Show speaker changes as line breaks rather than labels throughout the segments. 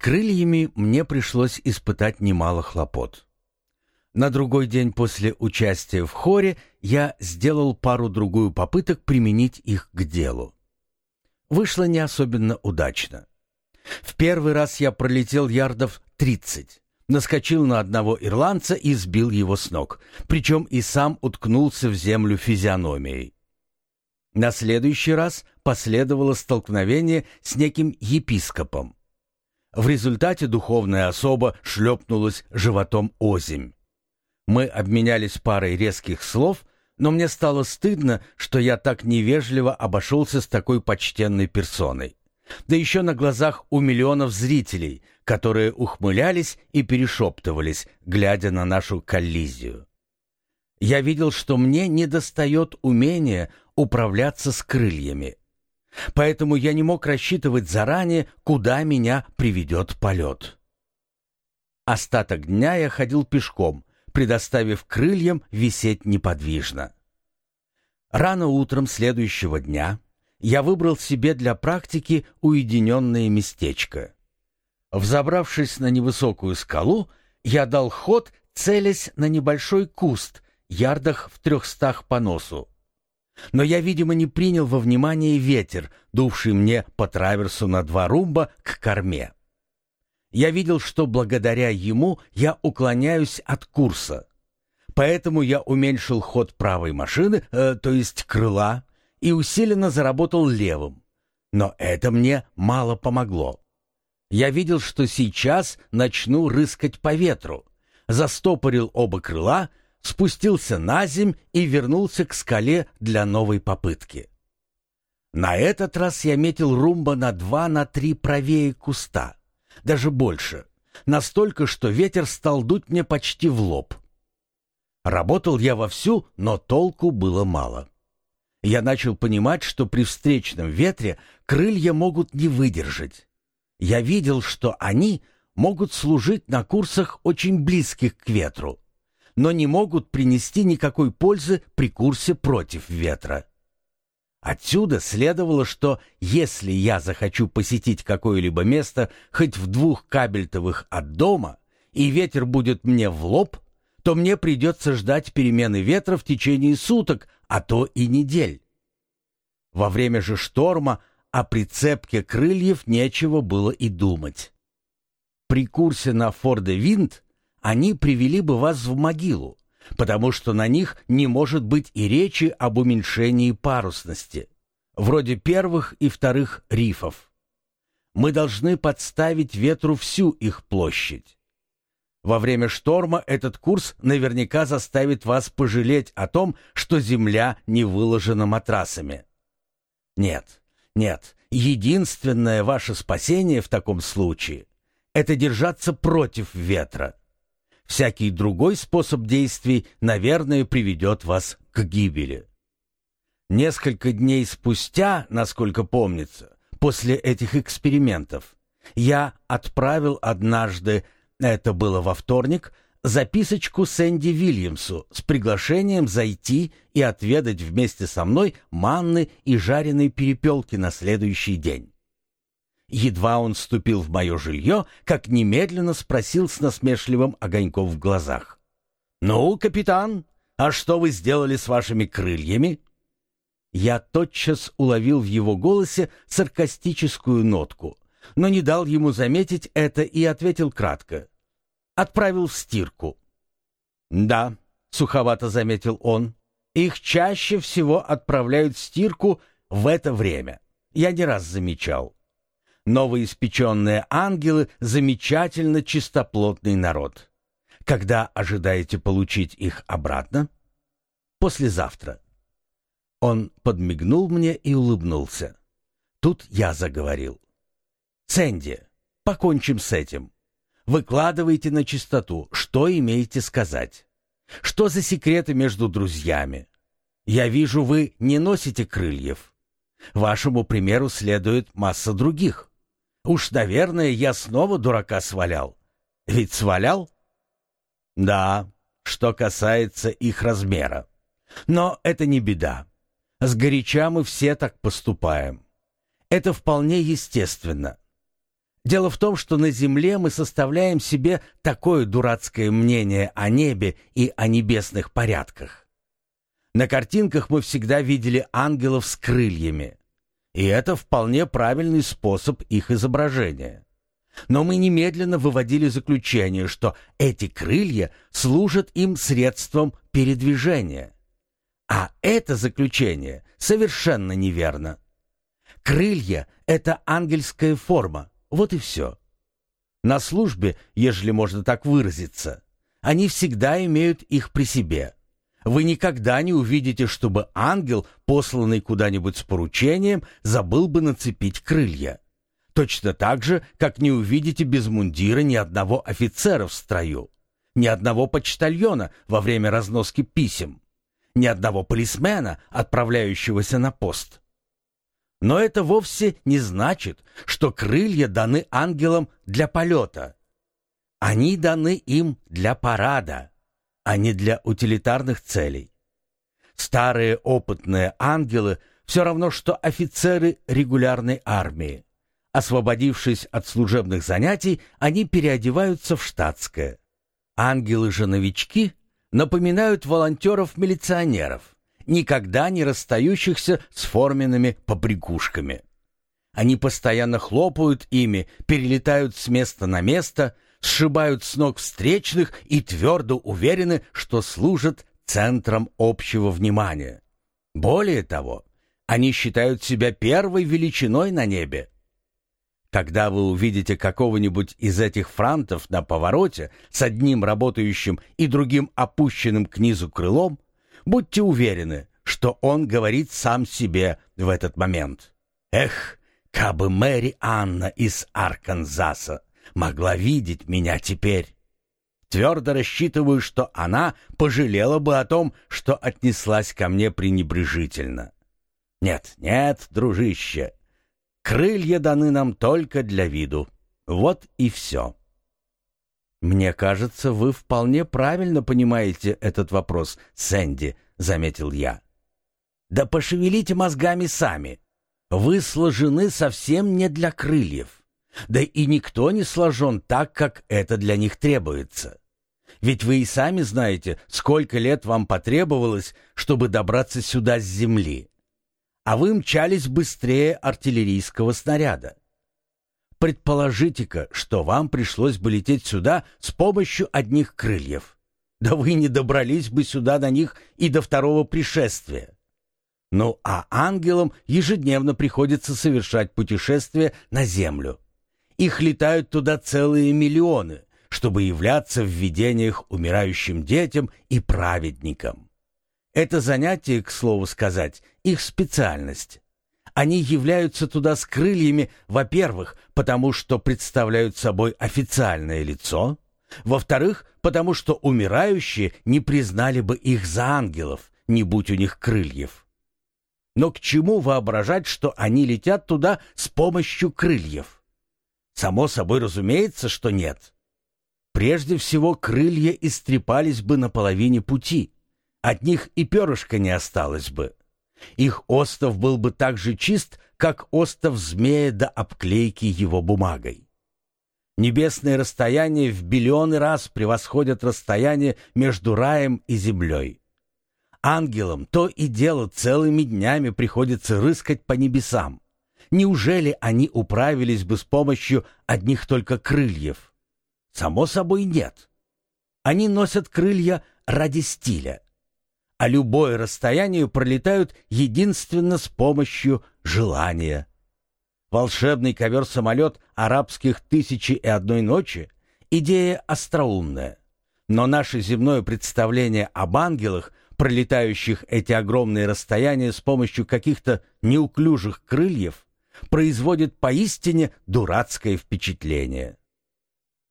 крыльями мне пришлось испытать немало хлопот. На другой день после участия в хоре я сделал пару-другую попыток применить их к делу. Вышло не особенно удачно. В первый раз я пролетел ярдов тридцать, наскочил на одного ирландца и сбил его с ног, причем и сам уткнулся в землю физиономией. На следующий раз последовало столкновение с неким епископом. В результате духовная особа шлепнулась животом озимь. Мы обменялись парой резких слов, но мне стало стыдно, что я так невежливо обошелся с такой почтенной персоной. Да еще на глазах у миллионов зрителей, которые ухмылялись и перешептывались, глядя на нашу коллизию. Я видел, что мне недостает умения управляться с крыльями. Поэтому я не мог рассчитывать заранее, куда меня приведет полет. Остаток дня я ходил пешком, предоставив крыльям висеть неподвижно. Рано утром следующего дня я выбрал себе для практики уединенное местечко. Взобравшись на невысокую скалу, я дал ход, целясь на небольшой куст, ярдах в трехстах по носу. Но я, видимо, не принял во внимание ветер, дувший мне по траверсу на два румба к корме. Я видел, что благодаря ему я уклоняюсь от курса. Поэтому я уменьшил ход правой машины, э, то есть крыла, и усиленно заработал левым. Но это мне мало помогло. Я видел, что сейчас начну рыскать по ветру. Застопорил оба крыла, спустился на земь и вернулся к скале для новой попытки. На этот раз я метил румба на два, на три правее куста даже больше. Настолько, что ветер стал дуть мне почти в лоб. Работал я вовсю, но толку было мало. Я начал понимать, что при встречном ветре крылья могут не выдержать. Я видел, что они могут служить на курсах очень близких к ветру, но не могут принести никакой пользы при курсе против ветра. Отсюда следовало, что если я захочу посетить какое-либо место хоть в двух кабельтовых от дома, и ветер будет мне в лоб, то мне придется ждать перемены ветра в течение суток, а то и недель. Во время же шторма о прицепке крыльев нечего было и думать. При курсе на Форде Винт они привели бы вас в могилу, потому что на них не может быть и речи об уменьшении парусности, вроде первых и вторых рифов. Мы должны подставить ветру всю их площадь. Во время шторма этот курс наверняка заставит вас пожалеть о том, что земля не выложена матрасами. Нет, нет, единственное ваше спасение в таком случае — это держаться против ветра. Всякий другой способ действий, наверное, приведет вас к гибели. Несколько дней спустя, насколько помнится, после этих экспериментов, я отправил однажды, это было во вторник, записочку Сэнди Вильямсу с приглашением зайти и отведать вместе со мной манны и жареной перепелки на следующий день. Едва он вступил в мое жилье, как немедленно спросил с насмешливым огоньком в глазах. «Ну, капитан, а что вы сделали с вашими крыльями?» Я тотчас уловил в его голосе саркастическую нотку, но не дал ему заметить это и ответил кратко. «Отправил в стирку». «Да», — суховато заметил он, — «их чаще всего отправляют в стирку в это время. Я не раз замечал» новоиспеченные ангелы — замечательно чистоплотный народ. Когда ожидаете получить их обратно? Послезавтра. Он подмигнул мне и улыбнулся. Тут я заговорил. «Сэнди, покончим с этим. Выкладывайте на чистоту, что имеете сказать. Что за секреты между друзьями? Я вижу, вы не носите крыльев. Вашему примеру следует масса других. Уж, наверное, я снова дурака свалял. Ведь свалял? Да, что касается их размера. Но это не беда. Сгоряча мы все так поступаем. Это вполне естественно. Дело в том, что на земле мы составляем себе такое дурацкое мнение о небе и о небесных порядках. На картинках мы всегда видели ангелов с крыльями, и это вполне правильный способ их изображения. Но мы немедленно выводили заключение, что эти крылья служат им средством передвижения. А это заключение совершенно неверно. Крылья — это ангельская форма, вот и все. На службе, ежели можно так выразиться, они всегда имеют их при себе. Вы никогда не увидите, чтобы ангел, посланный куда-нибудь с поручением, забыл бы нацепить крылья. Точно так же, как не увидите без мундира ни одного офицера в строю, ни одного почтальона во время разноски писем, ни одного полисмена, отправляющегося на пост. Но это вовсе не значит, что крылья даны ангелам для полета. Они даны им для парада, а не для утилитарных целей. Старые опытные ангелы все равно, что офицеры регулярной армии. Освободившись от служебных занятий, они переодеваются в штатское. Ангелы же новички напоминают волонтеров-милиционеров никогда не расстающихся с форменными побрякушками. Они постоянно хлопают ими, перелетают с места на место, сшибают с ног встречных и твердо уверены, что служат центром общего внимания. Более того, они считают себя первой величиной на небе. Когда вы увидите какого-нибудь из этих франтов на повороте с одним работающим и другим опущенным к низу крылом, Будьте уверены, что он говорит сам себе в этот момент. «Эх, кабы Мэри Анна из Арканзаса могла видеть меня теперь!» Твердо рассчитываю, что она пожалела бы о том, что отнеслась ко мне пренебрежительно. Нет, нет, дружище, крылья даны нам только для виду. Вот и все. «Мне кажется, вы вполне правильно понимаете этот вопрос, Сэнди», — заметил я. «Да пошевелите мозгами сами. Вы сложены совсем не для крыльев. Да и никто не сложен так, как это для них требуется. Ведь вы и сами знаете, сколько лет вам потребовалось, чтобы добраться сюда с земли. А вы мчались быстрее артиллерийского снаряда. Предположите-ка, что вам пришлось бы лететь сюда с помощью одних крыльев. Да вы не добрались бы сюда на них и до второго пришествия. Ну а ангелам ежедневно приходится совершать путешествия на землю. Их летают туда целые миллионы, чтобы являться в видениях умирающим детям и праведникам. Это занятие, к слову сказать, их специальность. Они являются туда с крыльями, во-первых, потому что представляют собой официальное лицо, во-вторых, потому что умирающие не признали бы их за ангелов, не будь у них крыльев. Но к чему воображать, что они летят туда с помощью крыльев? Само собой разумеется, что нет. Прежде всего, крылья истрепались бы на половине пути. От них и перышка не осталось бы. Их остов был бы так же чист, как остов змея до обклейки его бумагой. Небесные расстояния в биллионы раз превосходят расстояние между раем и землей. Ангелам то и дело целыми днями приходится рыскать по небесам. Неужели они управились бы с помощью одних только крыльев? Само собой нет. Они носят крылья ради стиля а любое расстояние пролетают единственно с помощью желания. Волшебный ковер-самолет арабских «Тысячи и одной ночи» — идея остроумная. Но наше земное представление об ангелах, пролетающих эти огромные расстояния с помощью каких-то неуклюжих крыльев, производит поистине дурацкое впечатление.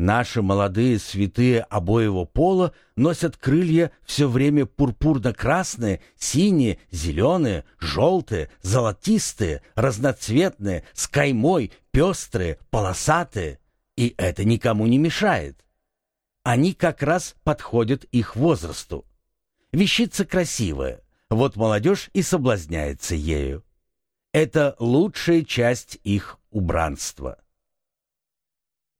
Наши молодые святые обоего пола носят крылья все время пурпурно-красные, синие, зеленые, желтые, золотистые, разноцветные, с каймой, пестрые, полосатые. И это никому не мешает. Они как раз подходят их возрасту. Вещица красивая, вот молодежь и соблазняется ею. Это лучшая часть их убранства.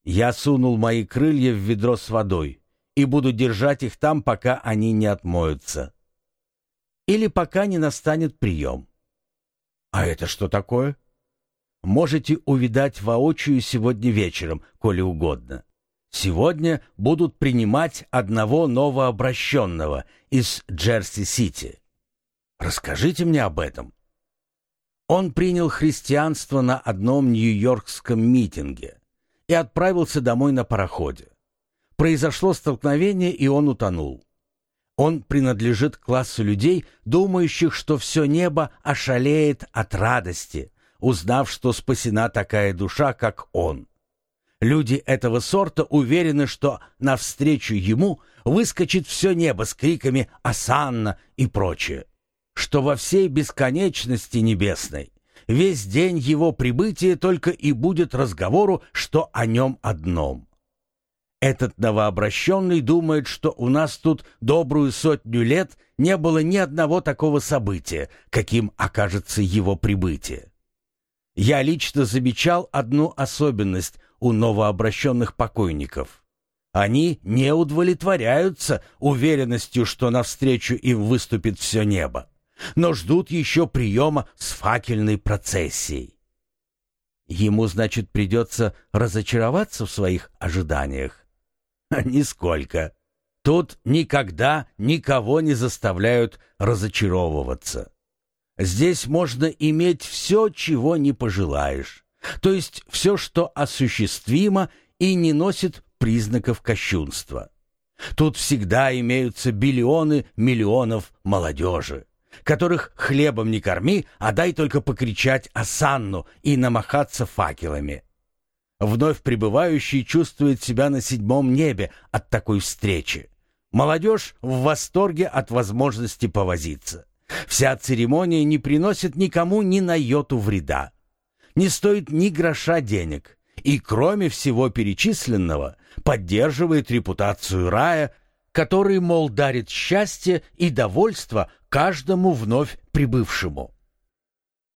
Я сунул мои крылья в ведро с водой и буду держать их там, пока они не отмоются. Или пока не настанет прием. А это что такое? Можете увидать воочию сегодня вечером, коли угодно. Сегодня будут принимать одного новообращенного из Джерси-Сити. Расскажите мне об этом. Он принял христианство на одном нью-йоркском митинге и отправился домой на пароходе. Произошло столкновение, и он утонул. Он принадлежит к классу людей, думающих, что все небо ошалеет от радости, узнав, что спасена такая душа, как он. Люди этого сорта уверены, что навстречу ему выскочит все небо с криками «Асанна» и прочее, что во всей бесконечности небесной весь день его прибытия только и будет разговору, что о нем одном. Этот новообращенный думает, что у нас тут добрую сотню лет не было ни одного такого события, каким окажется его прибытие. Я лично замечал одну особенность у новообращенных покойников. Они не удовлетворяются уверенностью, что навстречу им выступит все небо, но ждут еще приема с факельной процессией. Ему, значит, придется разочароваться в своих ожиданиях? Нисколько. Тут никогда никого не заставляют разочаровываться. Здесь можно иметь все, чего не пожелаешь. То есть все, что осуществимо и не носит признаков кощунства. Тут всегда имеются биллионы миллионов молодежи, которых хлебом не корми, а дай только покричать «Асанну» и намахаться факелами. Вновь прибывающий чувствует себя на седьмом небе от такой встречи. Молодежь в восторге от возможности повозиться. Вся церемония не приносит никому ни на йоту вреда. Не стоит ни гроша денег. И кроме всего перечисленного, поддерживает репутацию рая, который, мол, дарит счастье и довольство каждому вновь прибывшему.